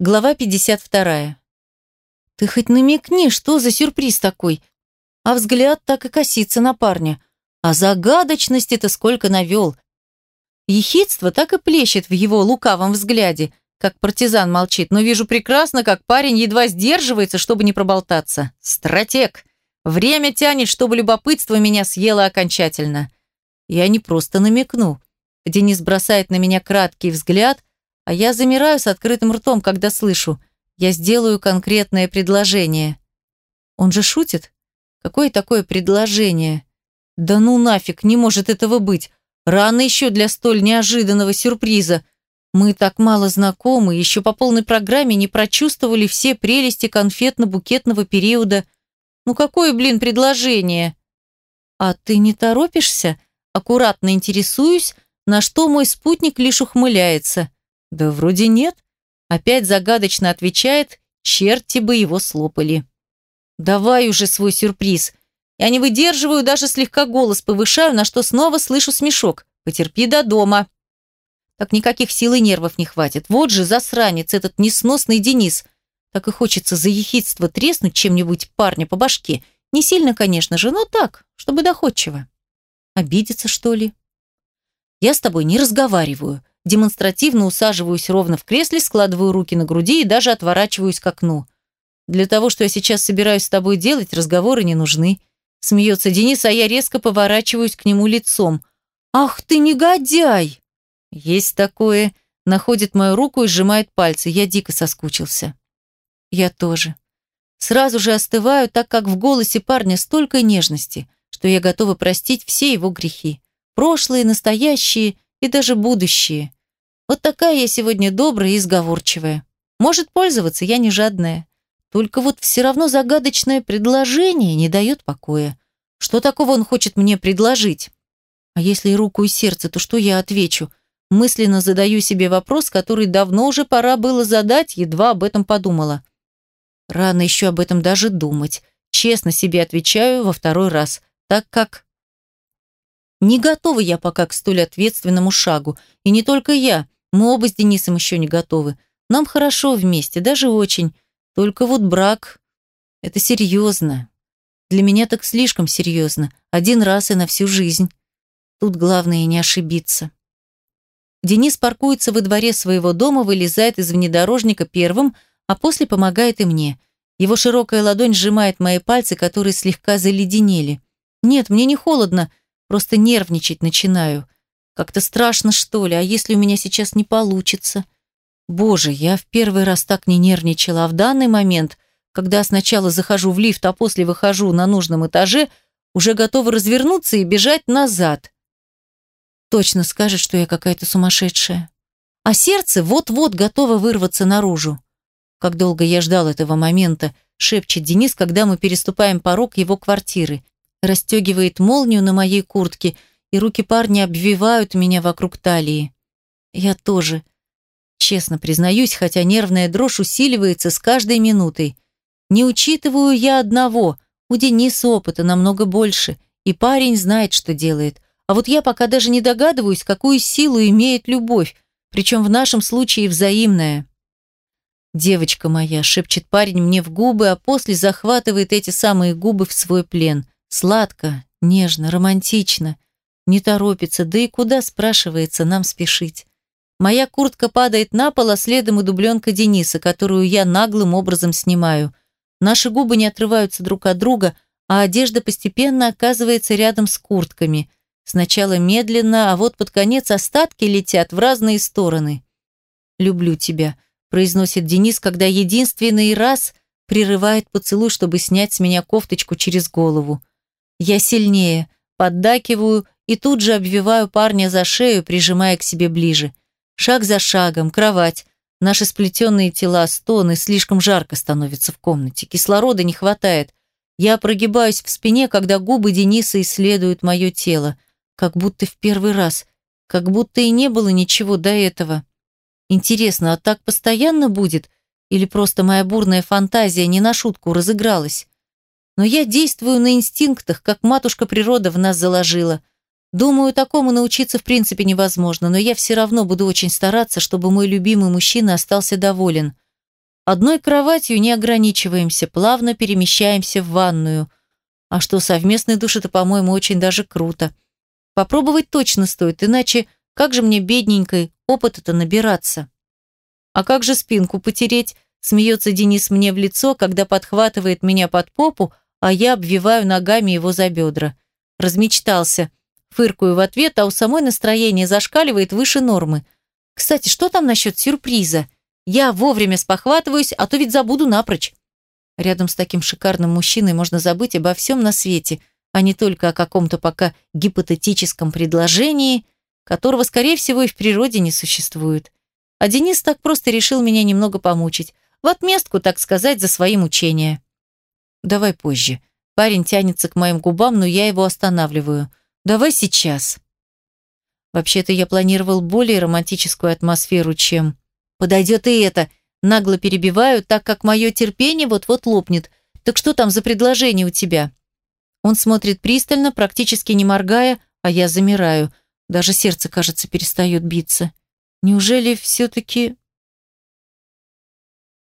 Глава 52. Ты хоть намекни, что за сюрприз такой? А взгляд так и косится на парня. А загадочности-то сколько навел. Ехидство так и плещет в его лукавом взгляде, как партизан молчит, но вижу прекрасно, как парень едва сдерживается, чтобы не проболтаться. Стратег. Время тянет, чтобы любопытство меня съело окончательно. Я не просто намекну. Денис бросает на меня краткий взгляд, а я замираю с открытым ртом, когда слышу «я сделаю конкретное предложение». Он же шутит? Какое такое предложение? Да ну нафиг, не может этого быть. Рано еще для столь неожиданного сюрприза. Мы так мало знакомы, еще по полной программе не прочувствовали все прелести конфетно-букетного периода. Ну какое, блин, предложение? А ты не торопишься? Аккуратно интересуюсь, на что мой спутник лишь ухмыляется. Да вроде нет. Опять загадочно отвечает, черти бы его слопали. Давай уже свой сюрприз. Я не выдерживаю, даже слегка голос повышаю, на что снова слышу смешок. Потерпи до дома. Так никаких сил и нервов не хватит. Вот же засранец этот несносный Денис. Так и хочется за ехидство треснуть чем-нибудь парня по башке. Не сильно, конечно же, но так, чтобы доходчиво. Обидеться, что ли? Я с тобой не разговариваю демонстративно усаживаюсь ровно в кресле, складываю руки на груди и даже отворачиваюсь к окну. Для того, что я сейчас собираюсь с тобой делать, разговоры не нужны. Смеется Денис, а я резко поворачиваюсь к нему лицом. «Ах ты негодяй!» «Есть такое», находит мою руку и сжимает пальцы. Я дико соскучился. Я тоже. Сразу же остываю, так как в голосе парня столько нежности, что я готова простить все его грехи. Прошлые, настоящие и даже будущие. Вот такая я сегодня добрая и сговорчивая. Может пользоваться, я не жадная. Только вот все равно загадочное предложение не дает покоя. Что такого он хочет мне предложить? А если и руку и сердце, то что я отвечу? Мысленно задаю себе вопрос, который давно уже пора было задать, едва об этом подумала. Рано еще об этом даже думать. Честно себе отвечаю во второй раз, так как... Не готова я пока к столь ответственному шагу. И не только я. Мы оба с Денисом еще не готовы. Нам хорошо вместе, даже очень. Только вот брак – это серьезно. Для меня так слишком серьезно. Один раз и на всю жизнь. Тут главное не ошибиться. Денис паркуется во дворе своего дома, вылезает из внедорожника первым, а после помогает и мне. Его широкая ладонь сжимает мои пальцы, которые слегка заледенели. Нет, мне не холодно, просто нервничать начинаю. Как-то страшно, что ли, а если у меня сейчас не получится? Боже, я в первый раз так не нервничала, а в данный момент, когда сначала захожу в лифт, а после выхожу на нужном этаже, уже готова развернуться и бежать назад. Точно скажет, что я какая-то сумасшедшая. А сердце вот-вот готово вырваться наружу. Как долго я ждал этого момента, шепчет Денис, когда мы переступаем порог его квартиры. Расстегивает молнию на моей куртке – и руки парня обвивают меня вокруг талии. Я тоже. Честно признаюсь, хотя нервная дрожь усиливается с каждой минутой. Не учитываю я одного. У Дениса опыта намного больше, и парень знает, что делает. А вот я пока даже не догадываюсь, какую силу имеет любовь, причем в нашем случае взаимная. «Девочка моя», — шепчет парень мне в губы, а после захватывает эти самые губы в свой плен. Сладко, нежно, романтично. Не торопится, да и куда, спрашивается, нам спешить. Моя куртка падает на пол, а следом и дубленка Дениса, которую я наглым образом снимаю. Наши губы не отрываются друг от друга, а одежда постепенно оказывается рядом с куртками. Сначала медленно, а вот под конец остатки летят в разные стороны. «Люблю тебя», – произносит Денис, когда единственный раз прерывает поцелуй, чтобы снять с меня кофточку через голову. Я сильнее, поддакиваю и тут же обвиваю парня за шею, прижимая к себе ближе. Шаг за шагом, кровать. Наши сплетенные тела стоны, слишком жарко становится в комнате. Кислорода не хватает. Я прогибаюсь в спине, когда губы Дениса исследуют мое тело. Как будто в первый раз. Как будто и не было ничего до этого. Интересно, а так постоянно будет? Или просто моя бурная фантазия не на шутку разыгралась? Но я действую на инстинктах, как матушка природа в нас заложила – Думаю, такому научиться в принципе невозможно, но я все равно буду очень стараться, чтобы мой любимый мужчина остался доволен. Одной кроватью не ограничиваемся, плавно перемещаемся в ванную. А что, совместный душ – это, по-моему, очень даже круто. Попробовать точно стоит, иначе как же мне, бедненькой, опыта-то набираться? А как же спинку потереть? Смеется Денис мне в лицо, когда подхватывает меня под попу, а я обвиваю ногами его за бедра. Размечтался. Фыркую в ответ, а у самой настроение зашкаливает выше нормы. Кстати, что там насчет сюрприза? Я вовремя спохватываюсь, а то ведь забуду напрочь. Рядом с таким шикарным мужчиной можно забыть обо всем на свете, а не только о каком-то пока гипотетическом предложении, которого, скорее всего, и в природе не существует. А Денис так просто решил меня немного помучить, в отместку, так сказать, за свои мучения. Давай позже. Парень тянется к моим губам, но я его останавливаю. Давай сейчас. Вообще-то я планировал более романтическую атмосферу, чем... Подойдет и это. Нагло перебиваю, так как мое терпение вот-вот лопнет. Так что там за предложение у тебя? Он смотрит пристально, практически не моргая, а я замираю. Даже сердце, кажется, перестает биться. Неужели все-таки